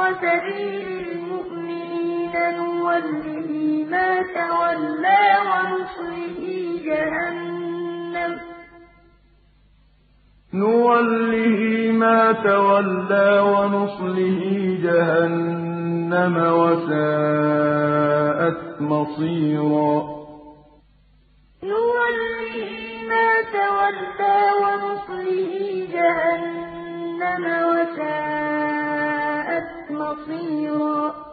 غَيْرَ سَبِيلِ الْمُؤْمِنِينَ نُوَلِّهِ مَا تَوَلَّىٰ وَنُصْلِهِ جَهَنَّمَ ۖ. وَسَاءَتْ مَصِيرًا. بَصِيرًا